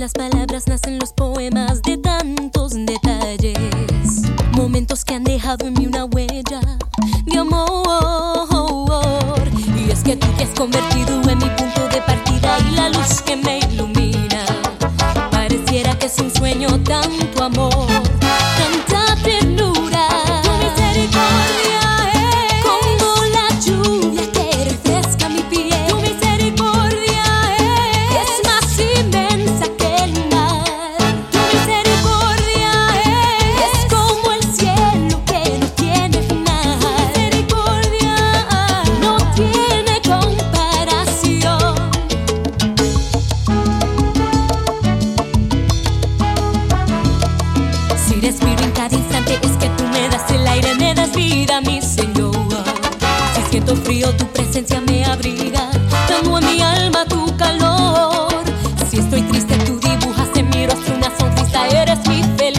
las palabras nacen los poemas de tantos detalles. Momentos que han dejado en mí una huella de amor. Y es que tú te has convertido en mi punto de partida frío, tu presencia me abriga, dando a mi alma tu calor. Si estoy triste, tú dibujas en mi rostro una sonrisa, eres mi feliz.